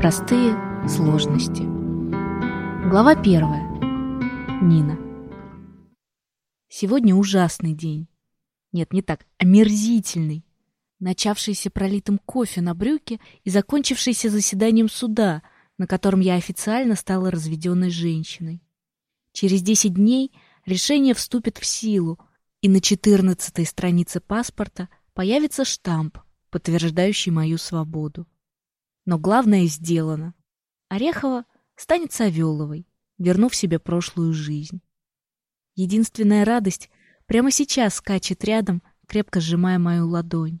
Простые сложности. Глава первая. Нина. Сегодня ужасный день. Нет, не так, омерзительный. Начавшийся пролитым кофе на брюке и закончившийся заседанием суда, на котором я официально стала разведенной женщиной. Через 10 дней решение вступит в силу, и на четырнадцатой странице паспорта появится штамп, подтверждающий мою свободу. Но главное сделано. Орехова станет Савеловой, вернув себе прошлую жизнь. Единственная радость прямо сейчас скачет рядом, крепко сжимая мою ладонь.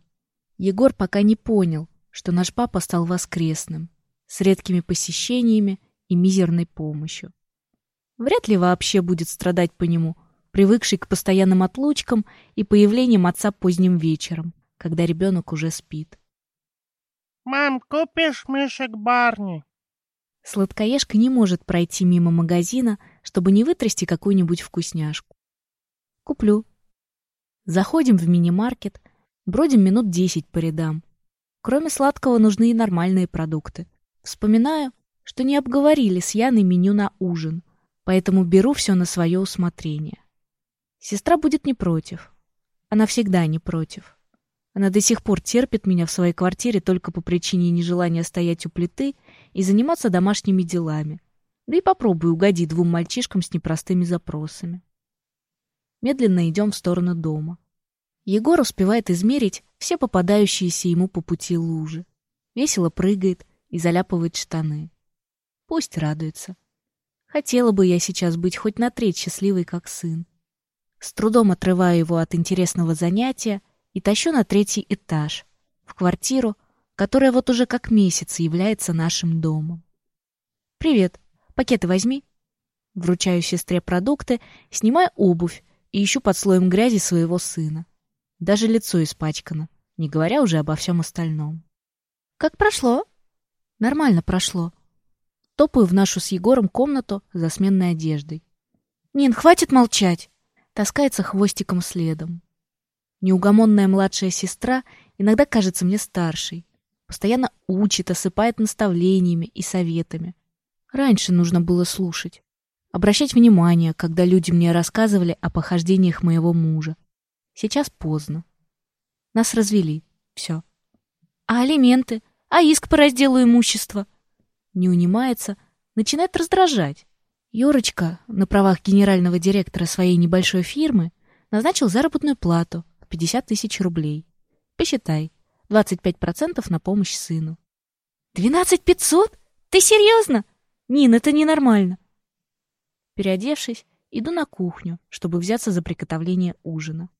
Егор пока не понял, что наш папа стал воскресным, с редкими посещениями и мизерной помощью. Вряд ли вообще будет страдать по нему, привыкший к постоянным отлучкам и появлениям отца поздним вечером, когда ребенок уже спит. «Мам, купишь мышек Барни?» Сладкоежка не может пройти мимо магазина, чтобы не вытрясти какую-нибудь вкусняшку. Куплю. Заходим в мини-маркет, бродим минут десять по рядам. Кроме сладкого нужны и нормальные продукты. Вспоминаю, что не обговорили с Яной меню на ужин, поэтому беру все на свое усмотрение. Сестра будет не против. Она всегда не против. Она до сих пор терпит меня в своей квартире только по причине нежелания стоять у плиты и заниматься домашними делами. Да и попробуй угодить двум мальчишкам с непростыми запросами. Медленно идем в сторону дома. Егор успевает измерить все попадающиеся ему по пути лужи. Весело прыгает и заляпывает штаны. Пусть радуется. Хотела бы я сейчас быть хоть на треть счастливой, как сын. С трудом отрываю его от интересного занятия и тащу на третий этаж, в квартиру, которая вот уже как месяц является нашим домом. «Привет. Пакеты возьми». Вручаю сестре продукты, снимаю обувь и ищу под слоем грязи своего сына. Даже лицо испачкано, не говоря уже обо всем остальном. «Как прошло?» «Нормально прошло». Топаю в нашу с Егором комнату за сменной одеждой. «Нин, хватит молчать!» Таскается хвостиком следом. Неугомонная младшая сестра иногда кажется мне старшей. Постоянно учит, осыпает наставлениями и советами. Раньше нужно было слушать. Обращать внимание, когда люди мне рассказывали о похождениях моего мужа. Сейчас поздно. Нас развели. Все. А алименты? А иск по разделу имущества? Не унимается, начинает раздражать. Юрочка, на правах генерального директора своей небольшой фирмы, назначил заработную плату 50 тысяч рублей. Посчитай. 25% на помощь сыну. «Двенадцать пятьсот? Ты серьезно? Нин, это ненормально!» Переодевшись, иду на кухню, чтобы взяться за приготовление ужина.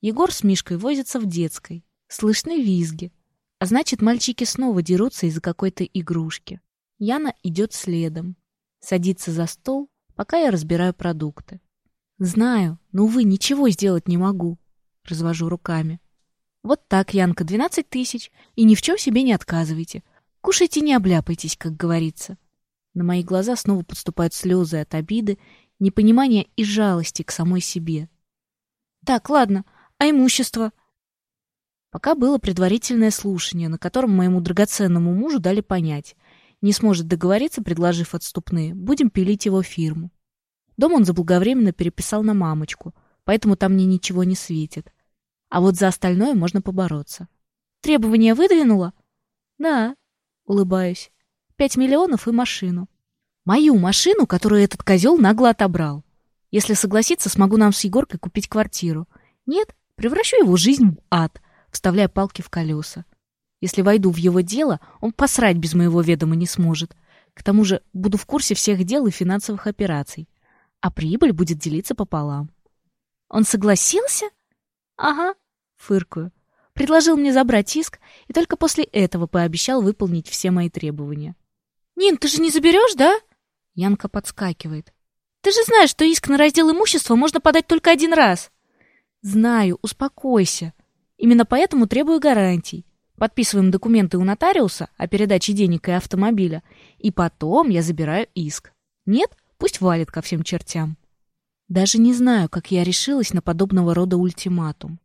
Егор с Мишкой возятся в детской. Слышны визги. А значит, мальчики снова дерутся из-за какой-то игрушки. Яна идет следом. Садится за стол, пока я разбираю продукты. Знаю, но, увы, ничего сделать не могу. Развожу руками. Вот так, Янка, двенадцать тысяч. И ни в чем себе не отказывайте. Кушайте, не обляпайтесь, как говорится. На мои глаза снова подступают слезы от обиды, непонимания и жалости к самой себе. Так, ладно, а имущество? Пока было предварительное слушание, на котором моему драгоценному мужу дали понять. Не сможет договориться, предложив отступные, будем пилить его фирму. Дом он заблаговременно переписал на мамочку, поэтому там мне ничего не светит. А вот за остальное можно побороться. Требования выдвинула? Да, улыбаюсь. Пять миллионов и машину. Мою машину, которую этот козел нагло отобрал. Если согласится, смогу нам с Егоркой купить квартиру. Нет, превращу его жизнь в ад, вставляя палки в колеса. Если войду в его дело, он посрать без моего ведома не сможет. К тому же буду в курсе всех дел и финансовых операций. А прибыль будет делиться пополам. Он согласился? Ага, фыркаю. Предложил мне забрать иск и только после этого пообещал выполнить все мои требования. «Нин, ты же не заберешь, да?» Янка подскакивает. «Ты же знаешь, что иск на раздел имущества можно подать только один раз!» «Знаю, успокойся. Именно поэтому требую гарантий. Подписываем документы у нотариуса о передаче денег и автомобиля, и потом я забираю иск. Нет, пусть валит ко всем чертям». Даже не знаю, как я решилась на подобного рода ультиматум.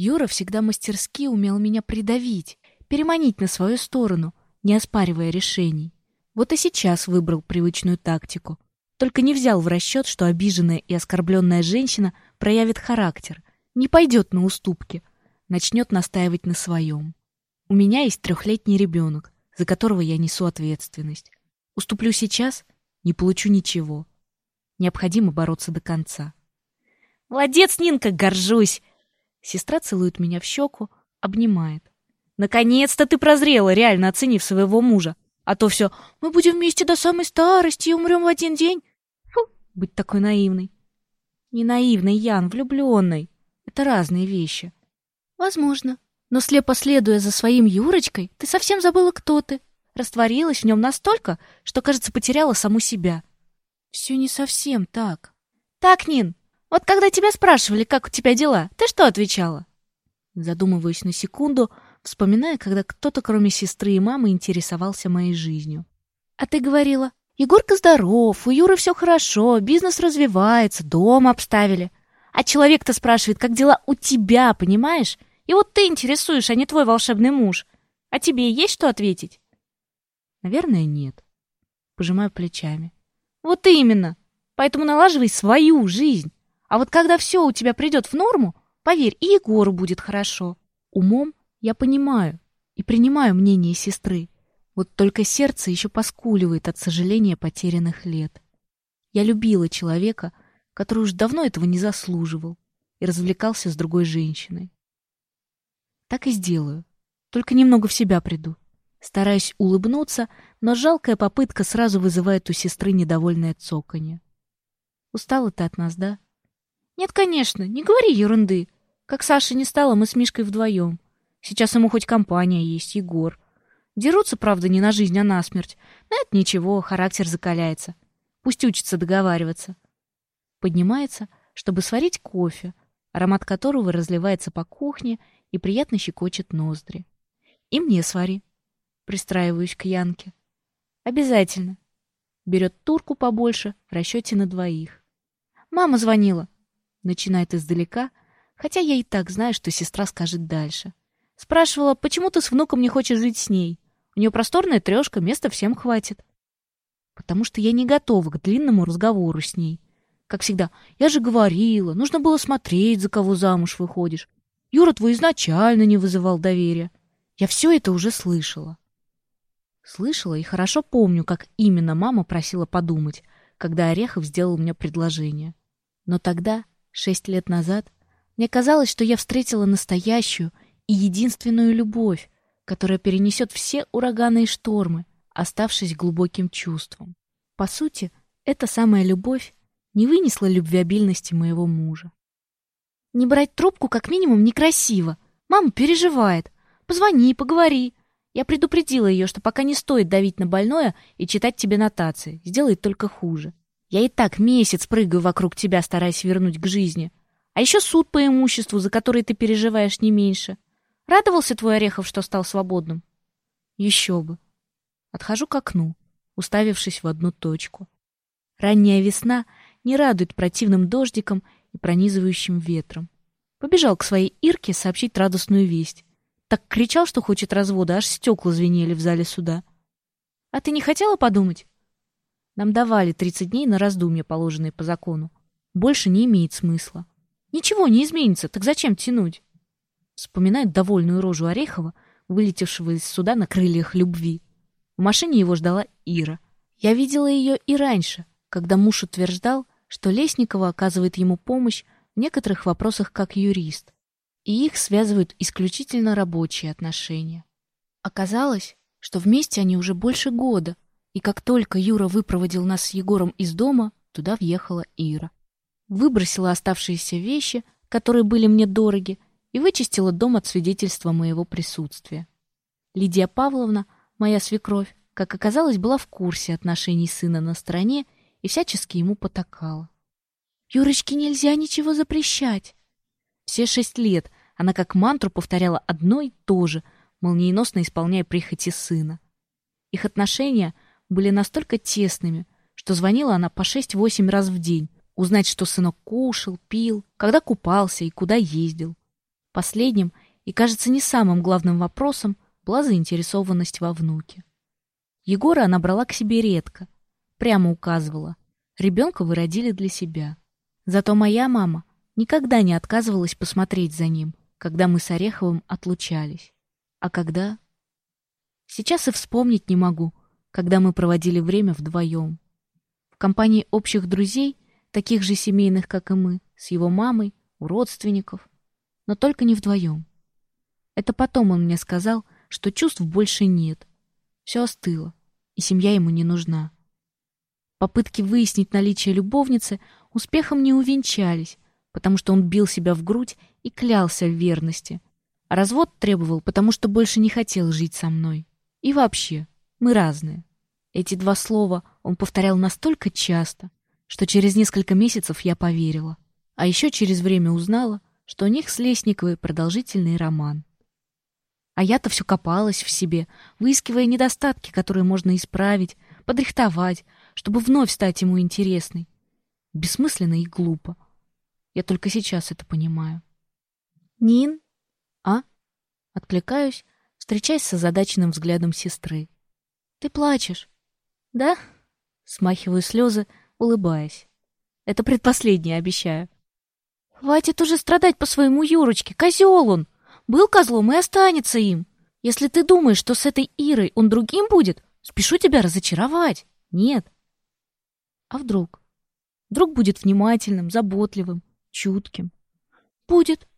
Юра всегда мастерски умел меня придавить, переманить на свою сторону, не оспаривая решений. Вот и сейчас выбрал привычную тактику. Только не взял в расчет, что обиженная и оскорбленная женщина проявит характер, не пойдет на уступки, начнет настаивать на своем. У меня есть трехлетний ребенок, за которого я несу ответственность. Уступлю сейчас, не получу ничего. Необходимо бороться до конца. «Молодец, Нинка, горжусь!» Сестра целует меня в щеку, обнимает. «Наконец-то ты прозрела, реально оценив своего мужа. А то все «мы будем вместе до самой старости и умрем в один день». Фу, быть такой наивной. Не наивной, Ян, влюбленной. Это разные вещи. Возможно. Но слепо следуя за своим Юрочкой, ты совсем забыла, кто ты. Растворилась в нем настолько, что, кажется, потеряла саму себя. Все не совсем так. Так, Нин, вот когда тебя спрашивали, как у тебя дела, ты что отвечала? Задумываюсь на секунду, вспоминая, когда кто-то, кроме сестры и мамы, интересовался моей жизнью. А ты говорила, Егорка здоров, у Юры все хорошо, бизнес развивается, дом обставили. А человек-то спрашивает, как дела у тебя, понимаешь? И вот ты интересуешь, а не твой волшебный муж. А тебе есть что ответить? Наверное, нет. Пожимаю плечами. Вот именно. Поэтому налаживай свою жизнь. А вот когда все у тебя придет в норму, поверь, и Егору будет хорошо. Умом я понимаю и принимаю мнение сестры. Вот только сердце еще поскуливает от сожаления потерянных лет. Я любила человека, который уж давно этого не заслуживал и развлекался с другой женщиной. Так и сделаю. Только немного в себя приду. Стараюсь улыбнуться, но жалкая попытка сразу вызывает у сестры недовольное цоканье. Устала ты от нас, да? Нет, конечно, не говори ерунды. Как Саши не стало, мы с Мишкой вдвоем. Сейчас ему хоть компания есть, Егор. Дерутся, правда, не на жизнь, а на смерть. Но это ничего, характер закаляется. Пусть учится договариваться. Поднимается, чтобы сварить кофе, аромат которого разливается по кухне и приятно щекочет ноздри. И мне свари. Пристраиваюсь к Янке. Обязательно. Берет турку побольше в расчете на двоих. Мама звонила. Начинает издалека, хотя я и так знаю, что сестра скажет дальше. Спрашивала, почему ты с внуком не хочешь жить с ней? У нее просторная трешка, места всем хватит. Потому что я не готова к длинному разговору с ней. Как всегда, я же говорила, нужно было смотреть, за кого замуж выходишь. Юра твой изначально не вызывал доверия. Я все это уже слышала. Слышала и хорошо помню, как именно мама просила подумать, когда Орехов сделал мне предложение. Но тогда, шесть лет назад, мне казалось, что я встретила настоящую и единственную любовь, которая перенесет все ураганы и штормы, оставшись глубоким чувством. По сути, эта самая любовь не вынесла любвеобильности моего мужа. Не брать трубку как минимум некрасиво. Мама переживает. Позвони, поговори. Я предупредила ее, что пока не стоит давить на больное и читать тебе нотации. Сделает только хуже. Я и так месяц прыгаю вокруг тебя, стараясь вернуть к жизни. А еще суд по имуществу, за который ты переживаешь не меньше. Радовался твой Орехов, что стал свободным? Еще бы. Отхожу к окну, уставившись в одну точку. Ранняя весна не радует противным дождиком и пронизывающим ветром. Побежал к своей Ирке сообщить радостную весть. Так кричал, что хочет развода, аж стекла звенели в зале суда. А ты не хотела подумать? Нам давали 30 дней на раздумье, положенные по закону. Больше не имеет смысла. Ничего не изменится, так зачем тянуть? Вспоминает довольную рожу Орехова, вылетевшего из суда на крыльях любви. В машине его ждала Ира. Я видела ее и раньше, когда муж утверждал, что Лесникова оказывает ему помощь в некоторых вопросах как юрист, и их связывают исключительно рабочие отношения. Оказалось, что вместе они уже больше года, и как только Юра выпроводил нас с Егором из дома, туда въехала Ира. Выбросила оставшиеся вещи, которые были мне дороги, и вычистила дом от свидетельства моего присутствия. Лидия Павловна, моя свекровь, как оказалось, была в курсе отношений сына на стороне и всячески ему потакала. Юрочке нельзя ничего запрещать. Все шесть лет она как мантру повторяла одно и то же, молниеносно исполняя прихоти сына. Их отношения были настолько тесными, что звонила она по шесть-восемь раз в день, узнать, что сынок кушал, пил, когда купался и куда ездил. Последним и, кажется, не самым главным вопросом была заинтересованность во внуке. Егора она брала к себе редко. Прямо указывала. Ребенка вы родили для себя. Зато моя мама никогда не отказывалась посмотреть за ним, когда мы с Ореховым отлучались. А когда... Сейчас и вспомнить не могу, когда мы проводили время вдвоем. В компании общих друзей, таких же семейных, как и мы, с его мамой, у родственников, но только не вдвоем. Это потом он мне сказал, что чувств больше нет. Все остыло, и семья ему не нужна. Попытки выяснить наличие любовницы успехом не увенчались, потому что он бил себя в грудь и клялся в верности. А развод требовал, потому что больше не хотел жить со мной. И вообще, мы разные. Эти два слова он повторял настолько часто, что через несколько месяцев я поверила. А еще через время узнала, что у них с Лесниковой продолжительный роман. А я-то все копалась в себе, выискивая недостатки, которые можно исправить, подрихтовать, чтобы вновь стать ему интересной. Бессмысленно и глупо. Я только сейчас это понимаю. «Нин?» «А?» Откликаюсь, встречаясь с озадаченным взглядом сестры. «Ты плачешь?» «Да?» Смахиваю слезы, улыбаясь. «Это предпоследнее, обещаю». «Хватит уже страдать по своему Юрочке, козел он! Был козлом и останется им. Если ты думаешь, что с этой Ирой он другим будет, спешу тебя разочаровать. Нет, а вдруг? Вдруг будет внимательным, заботливым, чутким. Будет,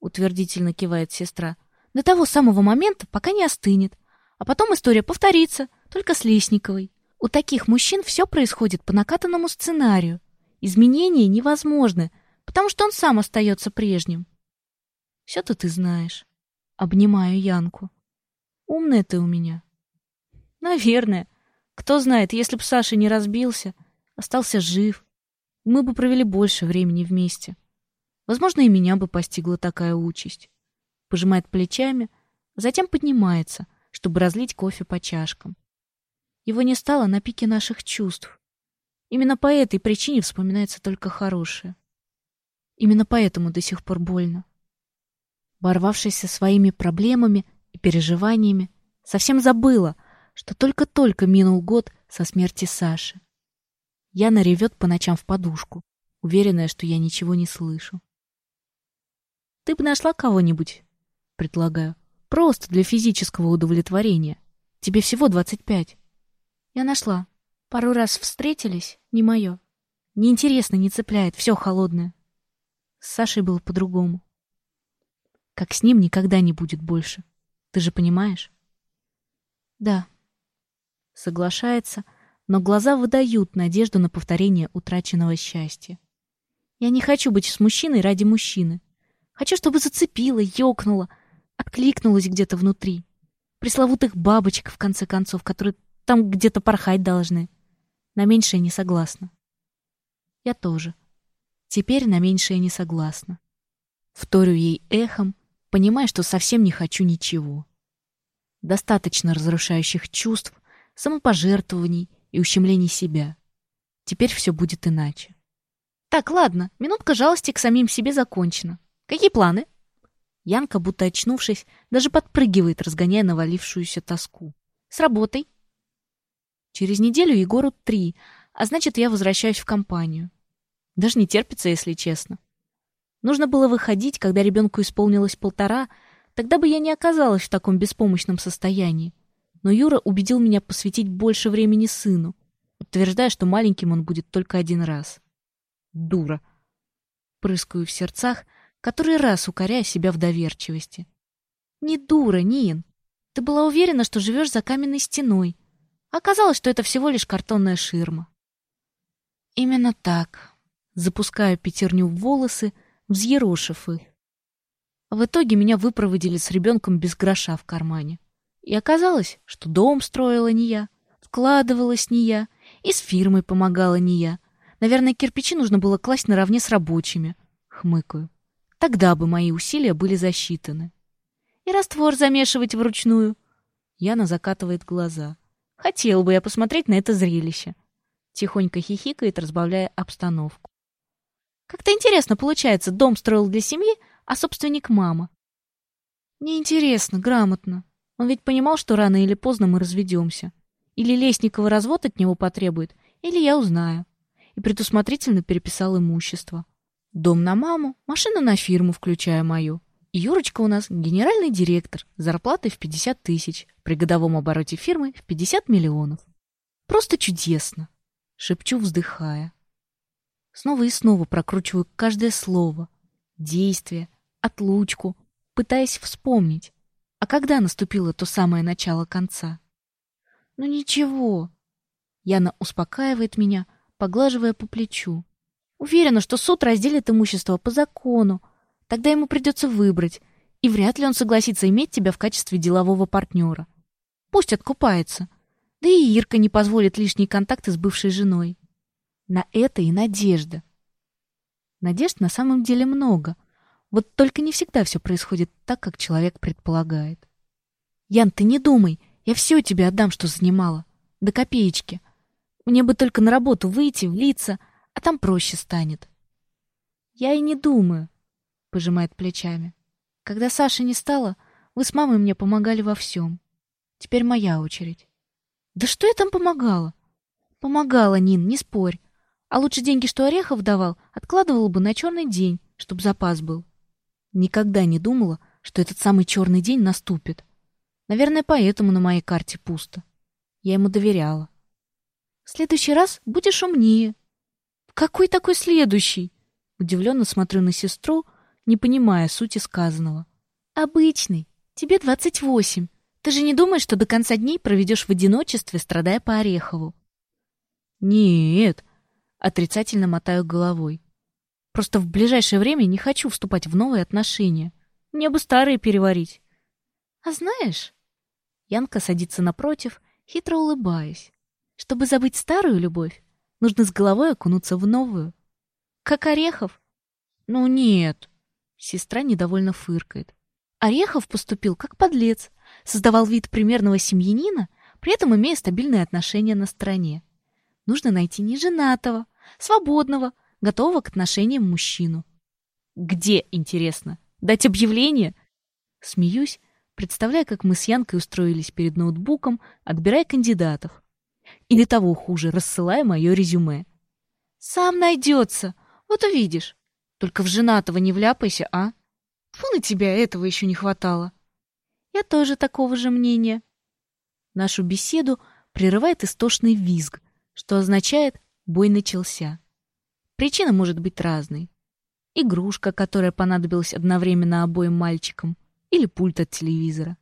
утвердительно кивает сестра. До того самого момента, пока не остынет. А потом история повторится, только с Лесниковой. У таких мужчин все происходит по накатанному сценарию. Изменения невозможны, потому что он сам остается прежним. Все-то ты знаешь. Обнимаю Янку. Умная ты у меня. Наверное. Кто знает, если б Саша не разбился, остался жив, мы бы провели больше времени вместе. Возможно, и меня бы постигла такая участь. Пожимает плечами, затем поднимается, чтобы разлить кофе по чашкам. Его не стало на пике наших чувств. Именно по этой причине вспоминается только хорошее. Именно поэтому до сих пор больно. Борвавшись со своими проблемами и переживаниями, совсем забыла, что только-только минул год со смерти Саши. Яна ревет по ночам в подушку, уверенная, что я ничего не слышу. «Ты бы нашла кого-нибудь?» — предлагаю. «Просто для физического удовлетворения. Тебе всего двадцать пять». «Я нашла. Пару раз встретились, не мое. Неинтересно, не цепляет, все холодное». С Сашей было по-другому. Как с ним никогда не будет больше. Ты же понимаешь? Да. Соглашается, — но глаза выдают надежду на повторение утраченного счастья. Я не хочу быть с мужчиной ради мужчины. Хочу, чтобы зацепило, ёкнуло, откликнулось где-то внутри. Пресловутых бабочек, в конце концов, которые там где-то порхать должны. На меньшее не согласна. Я тоже. Теперь на меньшее не согласна. Вторю ей эхом, понимая, что совсем не хочу ничего. Достаточно разрушающих чувств, самопожертвований и ущемлений себя. Теперь все будет иначе. Так, ладно, минутка жалости к самим себе закончена. Какие планы? Янка, будто очнувшись, даже подпрыгивает, разгоняя навалившуюся тоску. С работой. Через неделю Егору три, а значит, я возвращаюсь в компанию. Даже не терпится, если честно. Нужно было выходить, когда ребенку исполнилось полтора, тогда бы я не оказалась в таком беспомощном состоянии но Юра убедил меня посвятить больше времени сыну, утверждая, что маленьким он будет только один раз. Дура. Прыскаю в сердцах, который раз укоряя себя в доверчивости. Не дура, Нин. Ты была уверена, что живешь за каменной стеной. Оказалось, что это всего лишь картонная ширма. Именно так. Запускаю пятерню в волосы, взъерошив их. В итоге меня выпроводили с ребенком без гроша в кармане. И оказалось, что дом строила не я, вкладывалась не я, и с фирмой помогала не я. Наверное, кирпичи нужно было класть наравне с рабочими. Хмыкаю. Тогда бы мои усилия были засчитаны. И раствор замешивать вручную. Яна закатывает глаза. Хотел бы я посмотреть на это зрелище. Тихонько хихикает, разбавляя обстановку. Как-то интересно получается, дом строил для семьи, а собственник мама. Неинтересно, грамотно. Он ведь понимал, что рано или поздно мы разведемся. Или Лесникова развод от него потребует, или я узнаю. И предусмотрительно переписал имущество. Дом на маму, машина на фирму, включая мою. Юрочка у нас генеральный директор, зарплатой в 50 тысяч, при годовом обороте фирмы в 50 миллионов. Просто чудесно, шепчу, вздыхая. Снова и снова прокручиваю каждое слово, действие, отлучку, пытаясь вспомнить, а когда наступило то самое начало конца. Ну ничего. Яна успокаивает меня, поглаживая по плечу. Уверена, что суд разделит имущество по закону. Тогда ему придется выбрать, и вряд ли он согласится иметь тебя в качестве делового партнера. Пусть откупается. Да и Ирка не позволит лишние контакты с бывшей женой. На это и надежда. Надежд на самом деле много. Вот только не всегда все происходит так, как человек предполагает. Ян, ты не думай, я все тебе отдам, что занимала. До копеечки. Мне бы только на работу выйти, влиться, а там проще станет. Я и не думаю, пожимает плечами. Когда Саши не стало, вы с мамой мне помогали во всем. Теперь моя очередь. Да что я там помогала? Помогала, Нин, не спорь. А лучше деньги, что Орехов давал, откладывала бы на черный день, чтобы запас был. Никогда не думала, что этот самый черный день наступит. Наверное, поэтому на моей карте пусто. Я ему доверяла. В следующий раз будешь умнее. Какой такой следующий? Удивленно смотрю на сестру, не понимая сути сказанного. Обычный. Тебе двадцать восемь. Ты же не думаешь, что до конца дней проведешь в одиночестве, страдая по Орехову? Нет, отрицательно мотаю головой. Просто в ближайшее время не хочу вступать в новые отношения. Мне бы старые переварить. А знаешь, Янка садится напротив, хитро улыбаясь. Чтобы забыть старую любовь, нужно с головой окунуться в новую. Как Орехов? Ну нет. Сестра недовольно фыркает. Орехов поступил как подлец, создавал вид примерного семьянина, при этом имея стабильные отношения на стороне. Нужно найти неженатого, свободного, готового к отношениям мужчину. Где, интересно? Дать объявление? Смеюсь, представляя, как мы с Янкой устроились перед ноутбуком, отбирая кандидатов. Или того хуже, рассылая мое резюме. «Сам найдется, вот увидишь. Только в женатого не вляпайся, а? Фу на тебя, этого еще не хватало». «Я тоже такого же мнения». Нашу беседу прерывает истошный визг, что означает «бой начался». Причина может быть разной. Игрушка, которая понадобилась одновременно обоим мальчикам — или пульт от телевизора.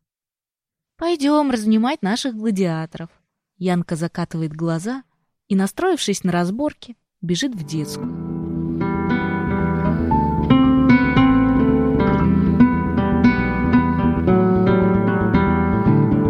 Пойдем разнимать наших гладиаторов. Янка закатывает глаза и, настроившись на разборки, бежит в детскую.